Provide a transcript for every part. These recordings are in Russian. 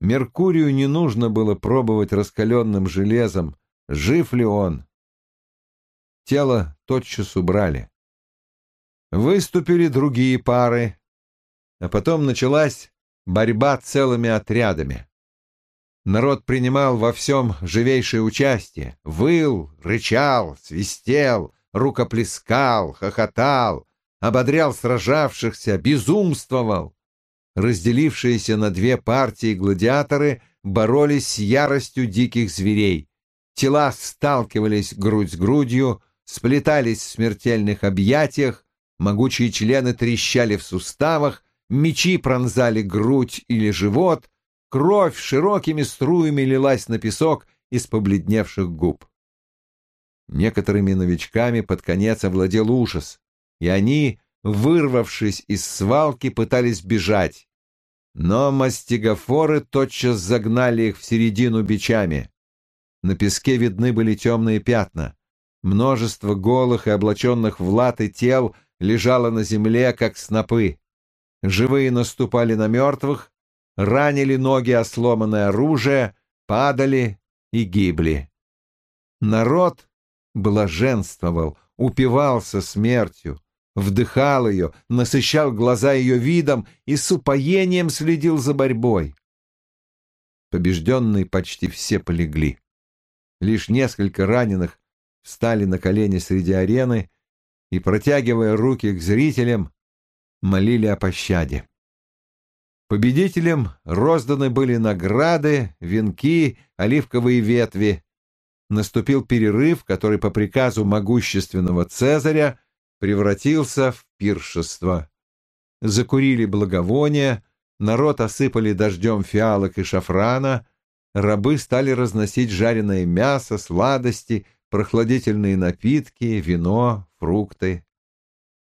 Меркурию не нужно было пробовать раскаленным железом, жив ли он. Тело тотчас убрали. Выступили другие пары, а потом началась борьба целыми отрядами. Народ принимал во всем живейшее участие, выл, рычал, свистел, рукоплескал, хохотал, ободрял сражавшихся, безумствовал. Разделившиеся на две партии гладиаторы боролись с яростью диких зверей. Тела сталкивались грудь с грудью, сплетались в смертельных объятиях, могучие члены трещали в суставах, мечи пронзали грудь или живот, кровь широкими струями лилась на песок из побледневших губ. Некоторыми новичками под конец овладел ужас, и они, вырвавшись из свалки, пытались бежать. Но мастигофоры тотчас загнали их в середину бичами. На песке видны были темные пятна. Множество голых и облаченных в латы тел лежало на земле, как снопы. Живые наступали на мертвых, ранили ноги о сломанное оружие, падали и гибли. Народ блаженствовал, упивался смертью, вдыхал ее, насыщал глаза ее видом и с упоением следил за борьбой. Побежденные почти все полегли. Лишь несколько раненых встали на колени среди арены и, протягивая руки к зрителям, молили о пощаде. Победителям розданы были награды, венки, оливковые ветви. Наступил перерыв, который по приказу могущественного Цезаря превратился в пиршество. Закурили благовония, народ осыпали дождем фиалок и шафрана, рабы стали разносить жареное мясо, сладости, прохладительные напитки, вино, фрукты.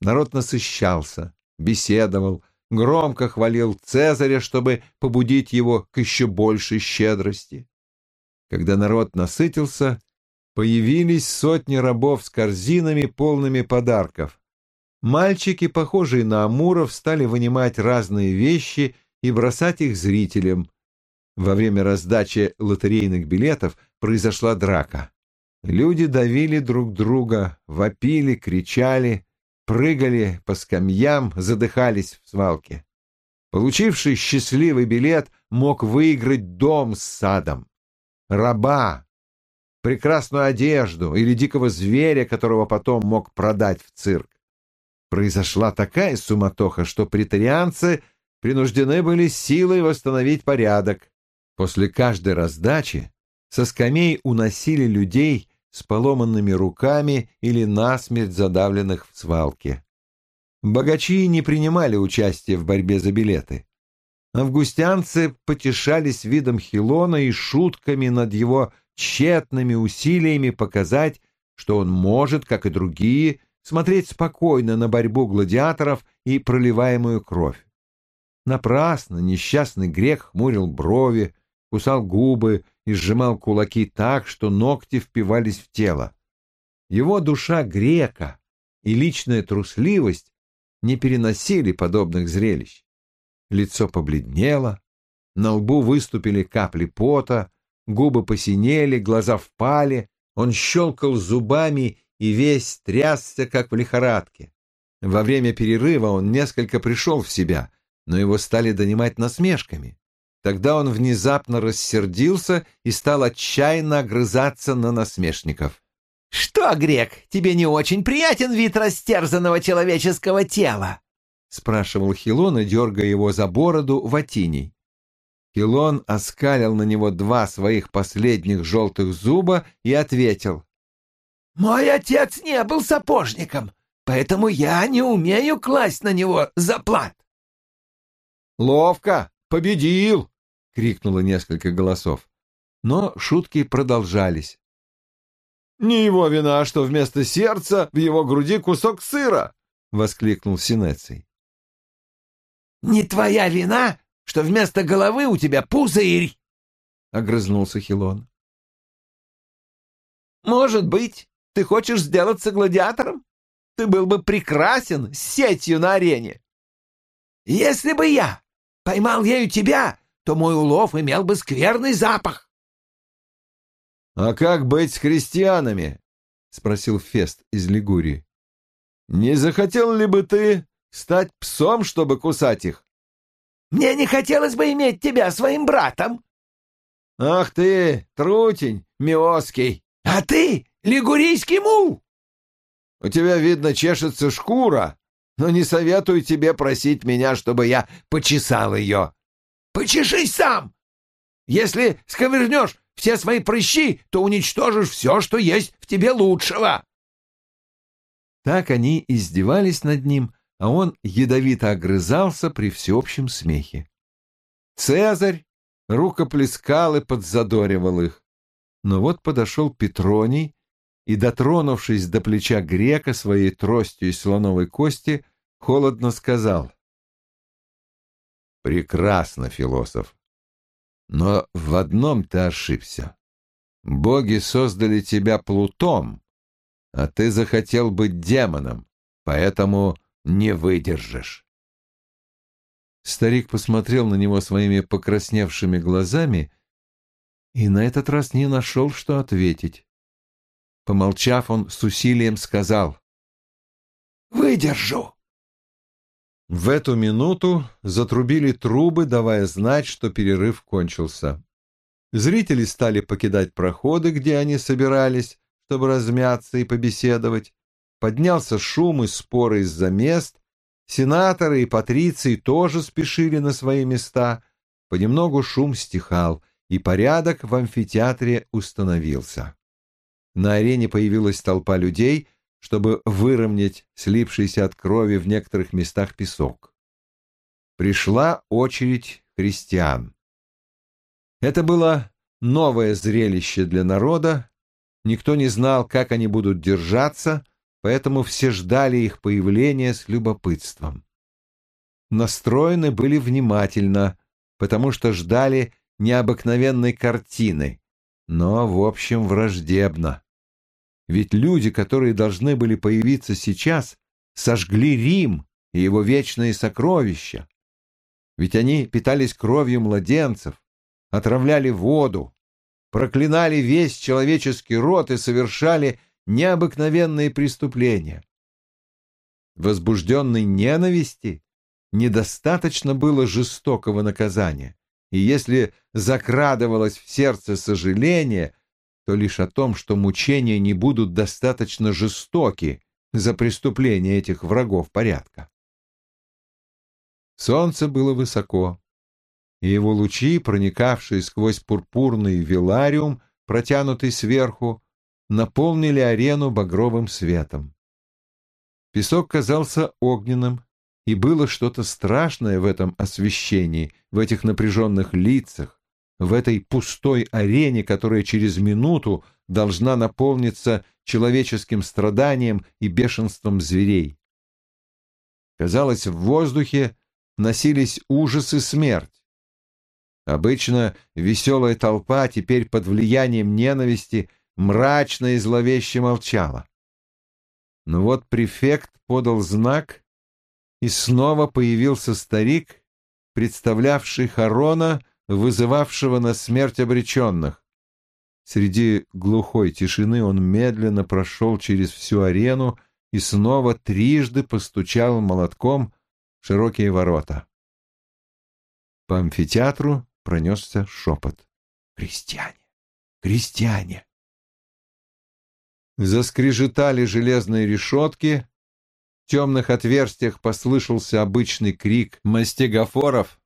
Народ насыщался беседовал, громко хвалил Цезаря, чтобы побудить его к еще большей щедрости. Когда народ насытился, появились сотни рабов с корзинами, полными подарков. Мальчики, похожие на амуров, стали вынимать разные вещи и бросать их зрителям. Во время раздачи лотерейных билетов произошла драка. Люди давили друг друга, вопили, кричали, прыгали по скамьям, задыхались в свалке. Получивший счастливый билет мог выиграть дом с садом, раба, прекрасную одежду или дикого зверя, которого потом мог продать в цирк. Произошла такая суматоха, что претарианцы принуждены были силой восстановить порядок. После каждой раздачи со скамей уносили людей с поломанными руками или насмерть задавленных в свалке. Богачи не принимали участия в борьбе за билеты. Августянцы потешались видом Хилона и шутками над его тщетными усилиями показать, что он может, как и другие, смотреть спокойно на борьбу гладиаторов и проливаемую кровь. Напрасно несчастный грех хмурил брови, кусал губы и сжимал кулаки так, что ногти впивались в тело. Его душа грека и личная трусливость не переносили подобных зрелищ. Лицо побледнело, на лбу выступили капли пота, губы посинели, глаза впали, он щелкал зубами и весь трясся, как в лихорадке. Во время перерыва он несколько пришел в себя, но его стали донимать насмешками. Тогда он внезапно рассердился и стал отчаянно огрызаться на насмешников. «Что, Грек, тебе не очень приятен вид растерзанного человеческого тела?» — спрашивал Хилон, дергая его за бороду ватиней. Хилон оскалил на него два своих последних желтых зуба и ответил. «Мой отец не был сапожником, поэтому я не умею класть на него заплат». «Ловко! Победил!» — крикнуло несколько голосов. Но шутки продолжались. «Не его вина, что вместо сердца в его груди кусок сыра!» — воскликнул Синеций. «Не твоя вина, что вместо головы у тебя пузырь!» — огрызнулся Хилон. «Может быть, ты хочешь сделаться гладиатором? Ты был бы прекрасен сетью на арене. Если бы я поймал ею тебя, то мой улов имел бы скверный запах. — А как быть с крестьянами? — спросил Фест из Лигурии. — Не захотел ли бы ты стать псом, чтобы кусать их? — Мне не хотелось бы иметь тебя своим братом. — Ах ты, трутень, миоский! — А ты, лигурийский мул! — У тебя, видно, чешется шкура, но не советую тебе просить меня, чтобы я почесал ее. — Почешись сам! Если сковырнешь все свои прыщи, то уничтожишь все, что есть в тебе лучшего. Так они издевались над ним, а он ядовито огрызался при всеобщем смехе. Цезарь рукоплескал и подзадоривал их. Но вот подошел Петроний и, дотронувшись до плеча грека своей тростью из слоновой кости, холодно сказал. «Прекрасно, философ. Но в одном ты ошибся. Боги создали тебя плутом, а ты захотел быть демоном, поэтому не выдержишь. Старик посмотрел на него своими покрасневшими глазами и на этот раз не нашел, что ответить. Помолчав, он с усилием сказал «Выдержу». В эту минуту затрубили трубы, давая знать, что перерыв кончился. Зрители стали покидать проходы, где они собирались, чтобы размяться и побеседовать. Поднялся шум и споры из-за мест. Сенаторы и патриции тоже спешили на свои места. Понемногу шум стихал, и порядок в амфитеатре установился. На арене появилась толпа людей, чтобы выровнять слипшийся от крови в некоторых местах песок. Пришла очередь христиан. Это было новое зрелище для народа, никто не знал, как они будут держаться, поэтому все ждали их появления с любопытством. Настроены были внимательно, потому что ждали необыкновенной картины, но, в общем, враждебно. Ведь люди, которые должны были появиться сейчас, сожгли Рим и его вечные сокровища. Ведь они питались кровью младенцев, отравляли воду, проклинали весь человеческий род и совершали необыкновенные преступления. Возбужденной ненависти недостаточно было жестокого наказания, и если закрадывалось в сердце сожаление – то лишь о том, что мучения не будут достаточно жестоки за преступление этих врагов порядка. Солнце было высоко, и его лучи, проникавшие сквозь пурпурный велариум, протянутый сверху, наполнили арену багровым светом. Песок казался огненным, и было что-то страшное в этом освещении, в этих напряженных лицах, в этой пустой арене, которая через минуту должна наполниться человеческим страданием и бешенством зверей. Казалось, в воздухе носились ужас и смерть. Обычно веселая толпа теперь под влиянием ненависти мрачно и зловеще молчала. Но вот префект подал знак, и снова появился старик, представлявший Харона вызывавшего на смерть обреченных. Среди глухой тишины он медленно прошел через всю арену и снова трижды постучал молотком в широкие ворота. По амфитеатру пронесся шепот. «Крестьяне! Крестьяне!» Заскрежетали железные решетки, в темных отверстиях послышался обычный крик мастегофоров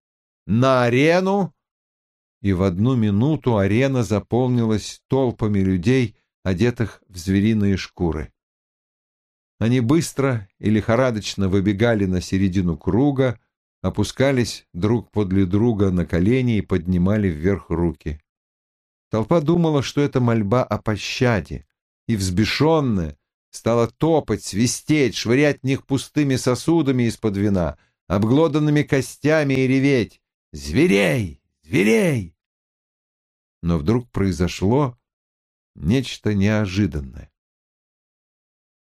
«На арену! и в одну минуту арена заполнилась толпами людей, одетых в звериные шкуры. Они быстро и лихорадочно выбегали на середину круга, опускались друг подле друга на колени и поднимали вверх руки. Толпа думала, что это мольба о пощаде, и, взбешенная, стала топать, свистеть, швырять в них пустыми сосудами из-под вина, обглоданными костями и реветь «Зверей! Зверей!» Но вдруг произошло нечто неожиданное.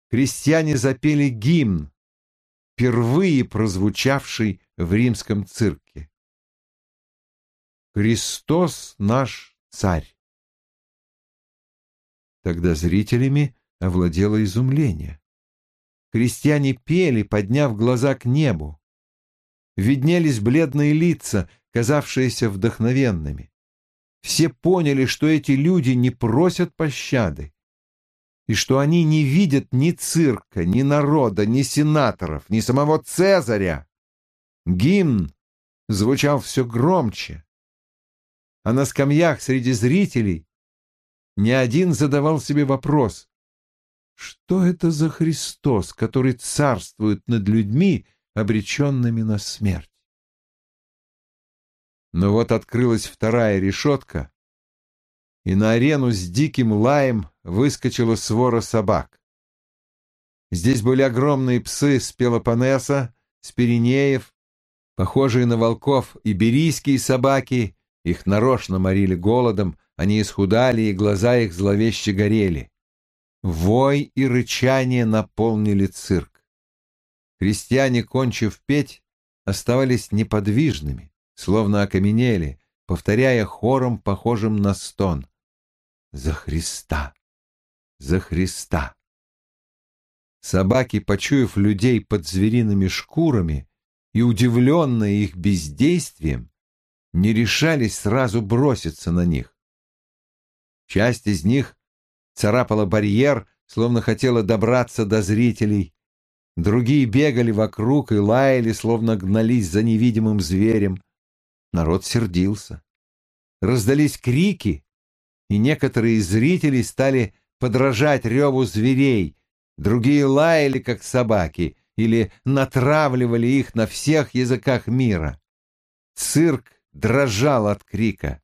Крестьяне запели гимн, впервые прозвучавший в римском цирке. Христос наш царь. Тогда зрителями овладело изумление. Крестьяне пели, подняв глаза к небу. Виднелись бледные лица, казавшиеся вдохновенными. Все поняли, что эти люди не просят пощады, и что они не видят ни цирка, ни народа, ни сенаторов, ни самого Цезаря. Гимн звучал все громче, а на скамьях среди зрителей ни один задавал себе вопрос, что это за Христос, который царствует над людьми, обреченными на смерть? Но вот открылась вторая решетка, и на арену с диким лаем выскочила свора собак. Здесь были огромные псы с Пелопоннеса, с Пиренеев, похожие на волков иберийские собаки, их нарочно морили голодом, они исхудали, и глаза их зловеще горели. Вой и рычание наполнили цирк. Крестьяне, кончив петь, оставались неподвижными словно окаменели, повторяя хором, похожим на стон. «За Христа! За Христа!» Собаки, почуяв людей под звериными шкурами и удивленные их бездействием, не решались сразу броситься на них. Часть из них царапала барьер, словно хотела добраться до зрителей. Другие бегали вокруг и лаяли, словно гнались за невидимым зверем. Народ сердился. Раздались крики, и некоторые зрители стали подражать реву зверей, другие лаяли, как собаки, или натравливали их на всех языках мира. Цирк дрожал от крика.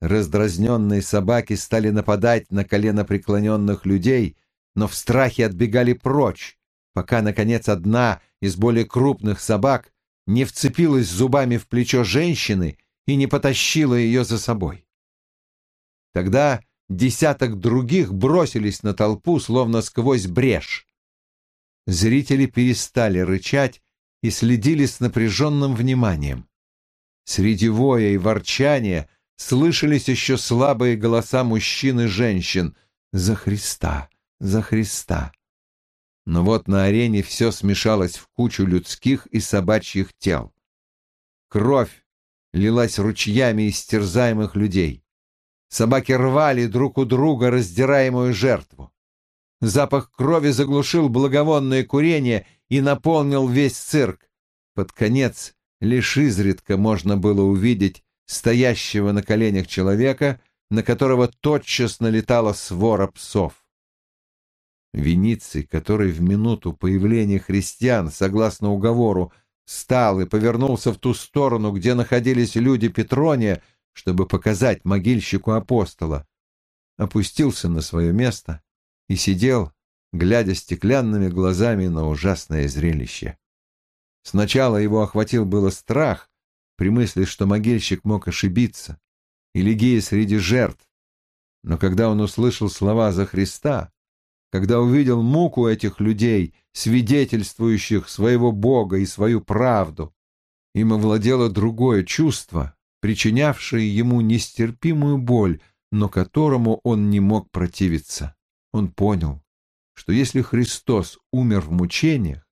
Раздразненные собаки стали нападать на коленопреклоненных людей, но в страхе отбегали прочь, пока, наконец, одна из более крупных собак не вцепилась зубами в плечо женщины и не потащила ее за собой. Тогда десяток других бросились на толпу, словно сквозь брешь. Зрители перестали рычать и следили с напряженным вниманием. Среди воя и ворчания слышались еще слабые голоса мужчин и женщин «За Христа! За Христа!» но вот на арене все смешалось в кучу людских и собачьих тел. Кровь лилась ручьями из терзаемых людей. Собаки рвали друг у друга раздираемую жертву. Запах крови заглушил благовонное курение и наполнил весь цирк. Под конец лишь изредка можно было увидеть стоящего на коленях человека, на которого тотчас налетала свора псов. Вениций, который в минуту появления христиан, согласно уговору, встал и повернулся в ту сторону, где находились люди Петрония, чтобы показать могильщику апостола, опустился на свое место и сидел, глядя стеклянными глазами на ужасное зрелище. Сначала его охватил было страх при мысли, что могильщик мог ошибиться, и Лигия среди жертв, но когда он услышал слова за Христа, когда увидел муку этих людей, свидетельствующих своего Бога и свою правду. Им овладело другое чувство, причинявшее ему нестерпимую боль, но которому он не мог противиться. Он понял, что если Христос умер в мучениях,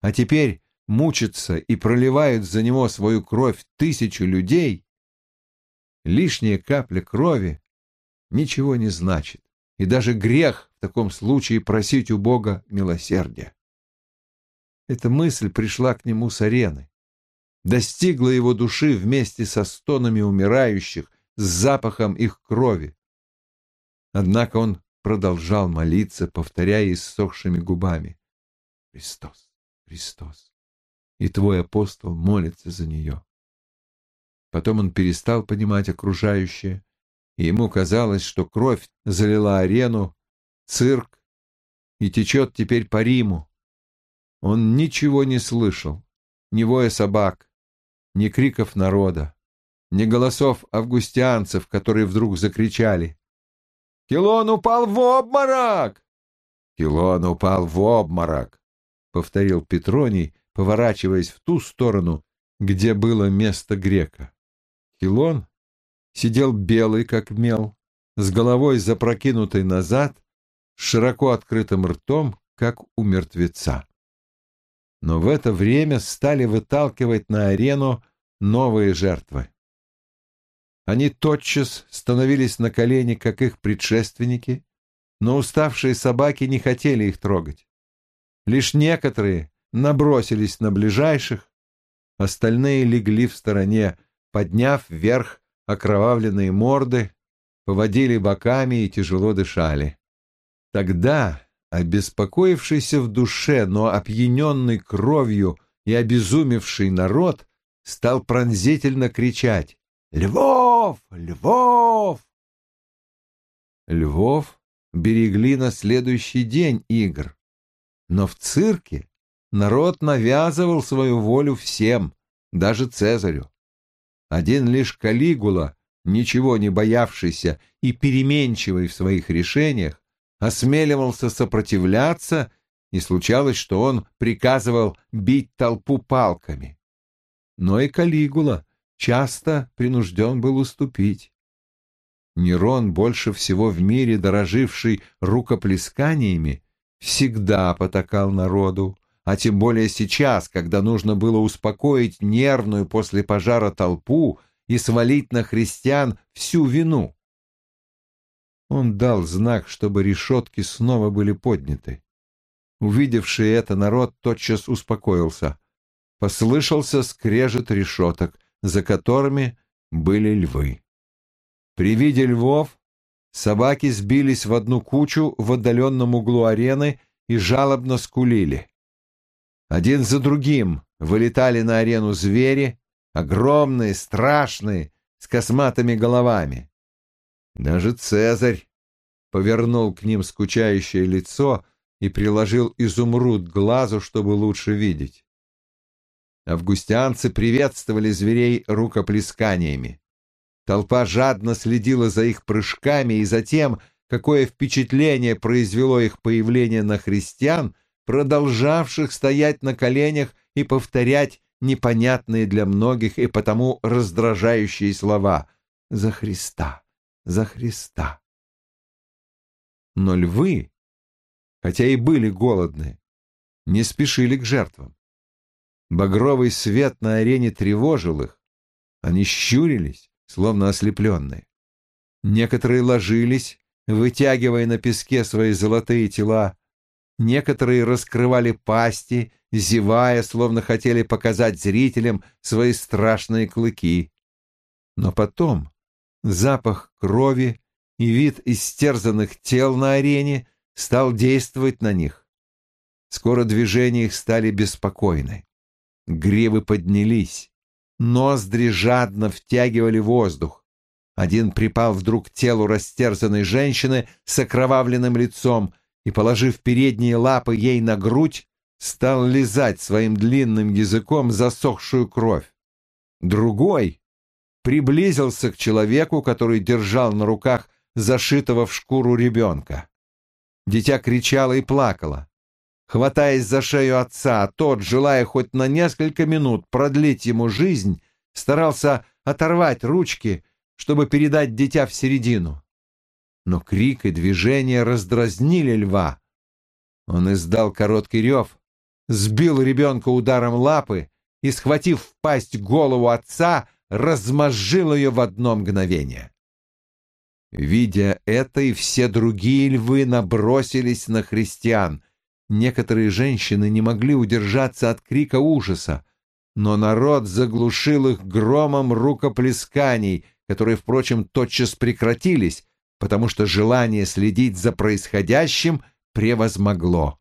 а теперь мучится и проливают за него свою кровь тысячи людей, лишняя капля крови ничего не значит, и даже грех в таком случае просить у Бога милосердия. Эта мысль пришла к нему с арены, достигла его души вместе со стонами умирающих, с запахом их крови. Однако он продолжал молиться, повторяя иссохшими губами «Христос, Христос!» И твой апостол молится за нее. Потом он перестал понимать окружающее, и ему казалось, что кровь залила арену, цирк и течет теперь по Риму. Он ничего не слышал, ни воя собак, ни криков народа, ни голосов августианцев, которые вдруг закричали. «Килон упал в обморок!» «Килон упал в обморок!» — повторил Петроний, поворачиваясь в ту сторону, где было место грека. Хилон сидел белый, как мел, с головой запрокинутой назад, с широко открытым ртом, как у мертвеца. Но в это время стали выталкивать на арену новые жертвы. Они тотчас становились на колени, как их предшественники, но уставшие собаки не хотели их трогать. Лишь некоторые набросились на ближайших, остальные легли в стороне, подняв вверх окровавленные морды, поводили боками и тяжело дышали. Тогда, обеспокоившийся в душе, но опьяненный кровью и обезумевший народ стал пронзительно кричать «Львов! Львов!» Львов берегли на следующий день игр, но в цирке народ навязывал свою волю всем, даже Цезарю. Один лишь Калигула, ничего не боявшийся и переменчивый в своих решениях, осмеливался сопротивляться, и случалось, что он приказывал бить толпу палками. Но и Калигула часто принужден был уступить. Нерон, больше всего в мире дороживший рукоплесканиями, всегда потакал народу, а тем более сейчас, когда нужно было успокоить нервную после пожара толпу и свалить на христиан всю вину. Он дал знак, чтобы решетки снова были подняты. Увидевший это, народ тотчас успокоился. Послышался скрежет решеток, за которыми были львы. При виде львов собаки сбились в одну кучу в отдаленном углу арены и жалобно скулили. Один за другим вылетали на арену звери, огромные, страшные, с косматыми головами. Даже Цезарь повернул к ним скучающее лицо и приложил изумруд к глазу, чтобы лучше видеть. Августианцы приветствовали зверей рукоплесканиями. Толпа жадно следила за их прыжками и за тем, какое впечатление произвело их появление на христиан, продолжавших стоять на коленях и повторять непонятные для многих и потому раздражающие слова «За Христа! За Христа!». Но львы, хотя и были голодны, не спешили к жертвам. Багровый свет на арене тревожил их. Они щурились, словно ослепленные. Некоторые ложились, вытягивая на песке свои золотые тела. Некоторые раскрывали пасти, зевая, словно хотели показать зрителям свои страшные клыки. Но потом запах крови и вид истерзанных тел на арене стал действовать на них. Скоро движения их стали беспокойны. Гривы поднялись, ноздри жадно втягивали воздух. Один припал вдруг к телу растерзанной женщины с окровавленным лицом и, положив передние лапы ей на грудь, стал лизать своим длинным языком засохшую кровь. Другой приблизился к человеку, который держал на руках зашитого в шкуру ребенка. Дитя кричало и плакало хватаясь за шею отца, тот, желая хоть на несколько минут продлить ему жизнь, старался оторвать ручки, чтобы передать дитя в середину. Но крик и движение раздразнили льва. Он издал короткий рев, сбил ребенка ударом лапы и, схватив в пасть голову отца, размозжил ее в одно мгновение. Видя это, и все другие львы набросились на христиан — Некоторые женщины не могли удержаться от крика ужаса, но народ заглушил их громом рукоплесканий, которые, впрочем, тотчас прекратились, потому что желание следить за происходящим превозмогло.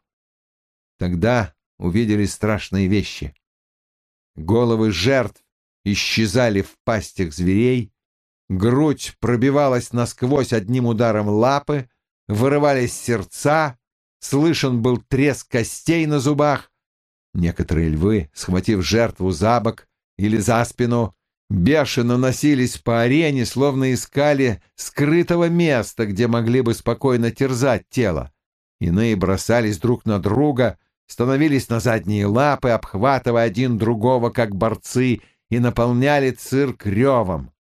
Тогда увидели страшные вещи. Головы жертв исчезали в пастях зверей, грудь пробивалась насквозь одним ударом лапы, вырывались сердца, слышен был треск костей на зубах. Некоторые львы, схватив жертву за бок или за спину, бешено носились по арене, словно искали скрытого места, где могли бы спокойно терзать тело. Иные бросались друг на друга, становились на задние лапы, обхватывая один другого, как борцы, и наполняли цирк ревом.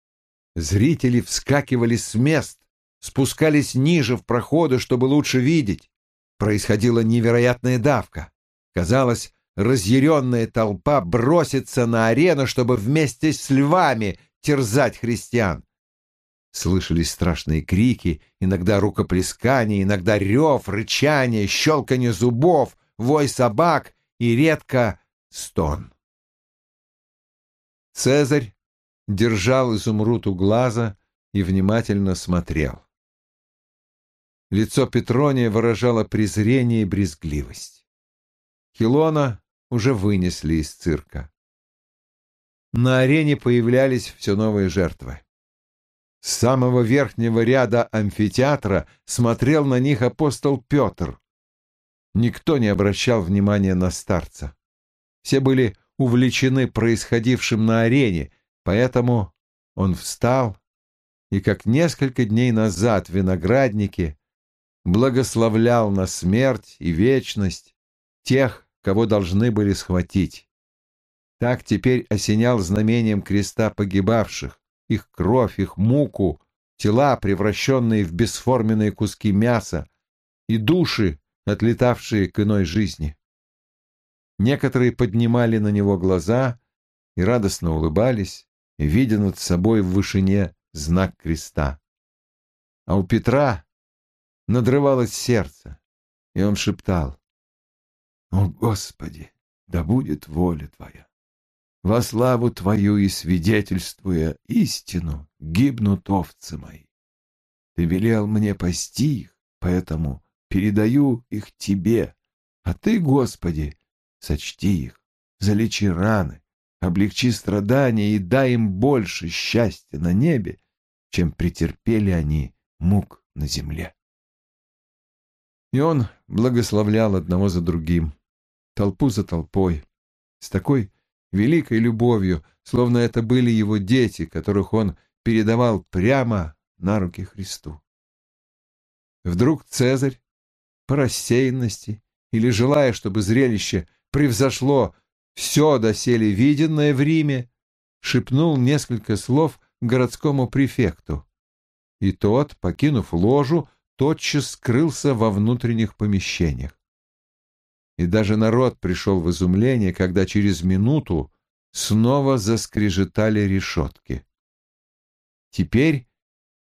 Зрители вскакивали с мест, спускались ниже в проходы, чтобы лучше видеть. Происходила невероятная давка. Казалось, разъяренная толпа бросится на арену, чтобы вместе с львами терзать христиан. Слышались страшные крики, иногда рукоплескания, иногда рев, рычание, щелканье зубов, вой собак и редко стон. Цезарь держал изумруд у глаза и внимательно смотрел. Лицо Петрония выражало презрение и брезгливость. Хилона уже вынесли из цирка. На арене появлялись все новые жертвы. С самого верхнего ряда амфитеатра смотрел на них апостол Петр. Никто не обращал внимания на старца. Все были увлечены происходившим на арене, поэтому он встал и, как несколько дней назад в винограднике, благословлял на смерть и вечность тех, кого должны были схватить. Так теперь осенял знамением креста погибавших, их кровь, их муку, тела, превращенные в бесформенные куски мяса, и души, отлетавшие к иной жизни. Некоторые поднимали на него глаза и радостно улыбались, видя над собой в вышине знак креста. А у Петра надрывалось сердце, и он шептал, «О, Господи, да будет воля Твоя!» Во славу Твою и свидетельствуя истину, гибнут овцы мои. Ты велел мне пасти их, поэтому передаю их Тебе, а Ты, Господи, сочти их, залечи раны, облегчи страдания и дай им больше счастья на небе, чем претерпели они мук на земле. И он благословлял одного за другим, толпу за толпой, с такой великой любовью, словно это были его дети, которых он передавал прямо на руки Христу. Вдруг Цезарь, по рассеянности или желая, чтобы зрелище превзошло все доселе виденное в Риме, шепнул несколько слов городскому префекту. И тот, покинув ложу, тотчас скрылся во внутренних помещениях и даже народ пришел в изумление, когда через минуту снова заскрежетали решетки. Теперь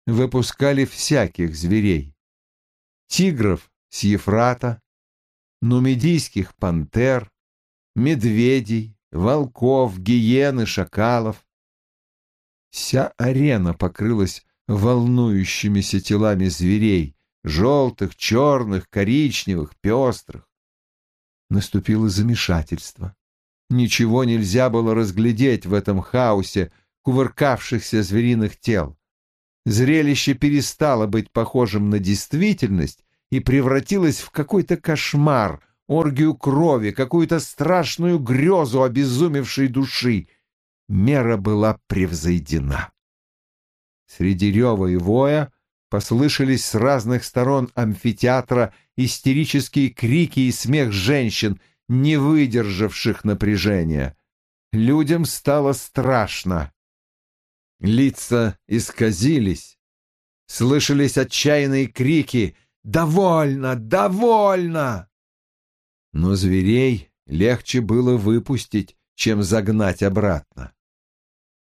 выпускали всяких зверей. Тигров с Ефрата, нумидийских пантер, медведей, волков, гиен и шакалов. Вся арена покрылась волнующимися телами зверей, желтых, черных, коричневых, пестрых. Наступило замешательство. Ничего нельзя было разглядеть в этом хаосе кувыркавшихся звериных тел. Зрелище перестало быть похожим на действительность и превратилось в какой-то кошмар, оргию крови, какую-то страшную грезу обезумевшей души. Мера была превзойдена. Среди рева и воя послышались с разных сторон амфитеатра истерические крики и смех женщин, не выдержавших напряжения. Людям стало страшно. Лица исказились. Слышались отчаянные крики «Довольно! Довольно!» Но зверей легче было выпустить, чем загнать обратно.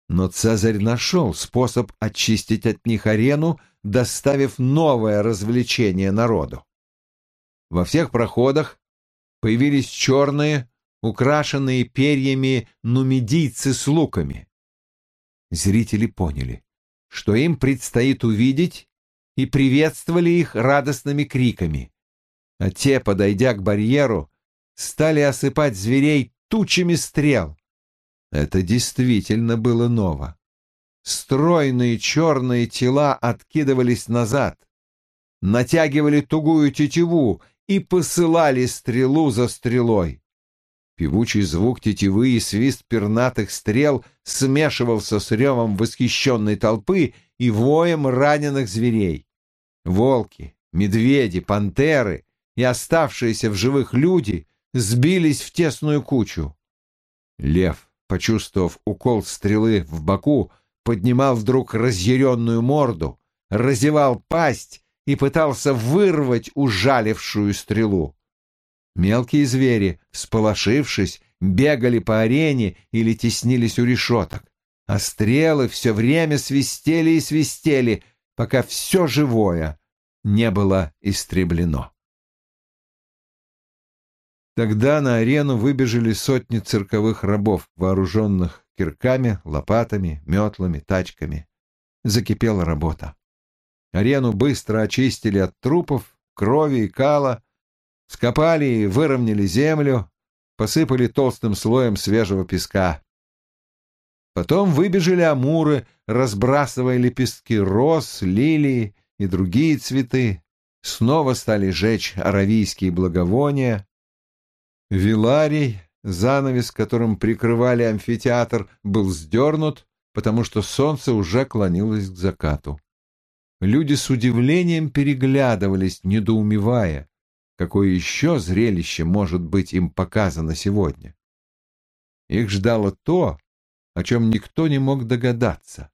Но Цезарь нашел способ очистить от них арену, доставив новое развлечение народу. Во всех проходах появились черные, украшенные перьями нумидийцы с луками. Зрители поняли, что им предстоит увидеть, и приветствовали их радостными криками. А те, подойдя к барьеру, стали осыпать зверей тучами стрел. Это действительно было ново. Стройные черные тела откидывались назад, натягивали тугую тетиву и посылали стрелу за стрелой. Певучий звук тетивы и свист пернатых стрел смешивался с ревом восхищенной толпы и воем раненых зверей. Волки, медведи, пантеры и оставшиеся в живых люди сбились в тесную кучу. Лев, почувствовав укол стрелы в боку, поднимал вдруг разъяренную морду, разевал пасть и пытался вырвать ужалившую стрелу. Мелкие звери, всполошившись, бегали по арене или теснились у решеток, а стрелы все время свистели и свистели, пока все живое не было истреблено. Тогда на арену выбежали сотни цирковых рабов, вооруженных кирками, лопатами, метлами, тачками. Закипела работа. Арену быстро очистили от трупов, крови и кала, скопали и выровняли землю, посыпали толстым слоем свежего песка. Потом выбежали амуры, разбрасывая лепестки роз, лилии и другие цветы. Снова стали жечь аравийские благовония. Виларий, занавес, которым прикрывали амфитеатр, был сдернут, потому что солнце уже клонилось к закату. Люди с удивлением переглядывались, недоумевая, какое еще зрелище может быть им показано сегодня. Их ждало то, о чем никто не мог догадаться.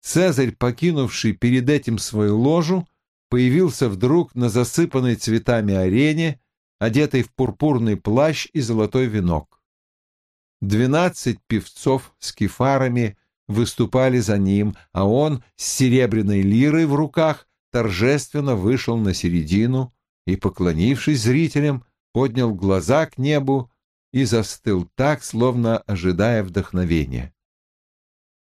Цезарь, покинувший перед этим свою ложу, появился вдруг на засыпанной цветами арене, одетый в пурпурный плащ и золотой венок. Двенадцать певцов с кефарами выступали за ним, а он с серебряной лирой в руках торжественно вышел на середину и, поклонившись зрителям, поднял глаза к небу и застыл так, словно ожидая вдохновения.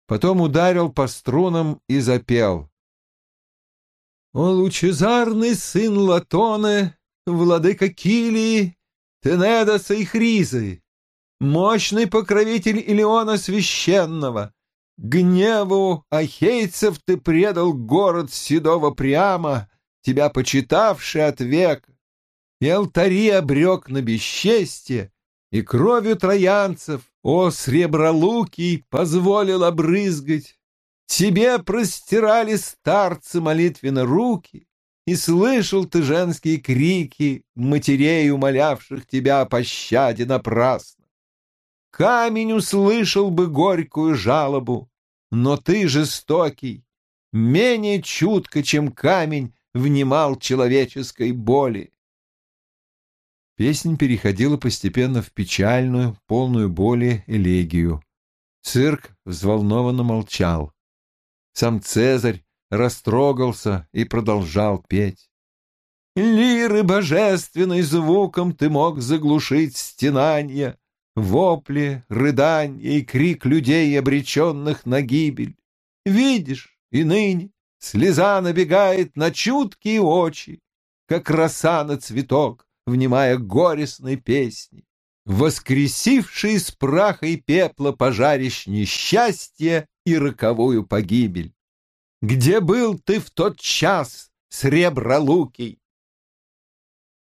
Потом ударил по струнам и запел. «О, лучезарный сын Латоне, владыка Килии, Тенедоса и Хризы, мощный покровитель Илеона Священного, гневу ахейцев ты предал город Седого прямо, тебя почитавший от века, и алтари обрек на бесчестие, и кровью троянцев, о, сребролукий, позволил обрызгать. Тебе простирали старцы молитвенно руки, и слышал ты женские крики матерей, умолявших тебя о пощаде напрасно. Камень услышал бы горькую жалобу, но ты жестокий, менее чутко, чем камень, внимал человеческой боли. Песнь переходила постепенно в печальную, полную боли элегию. Цирк взволнованно молчал. Сам Цезарь растрогался и продолжал петь. Лиры божественной звуком ты мог заглушить стенания, вопли, рыдания и крик людей, обреченных на гибель. Видишь, и ныне слеза набегает на чуткие очи, как роса на цветок, внимая горестной песни. Воскресивший из праха и пепла пожарищ несчастье и роковую погибель. Где был ты в тот час, сребролукий?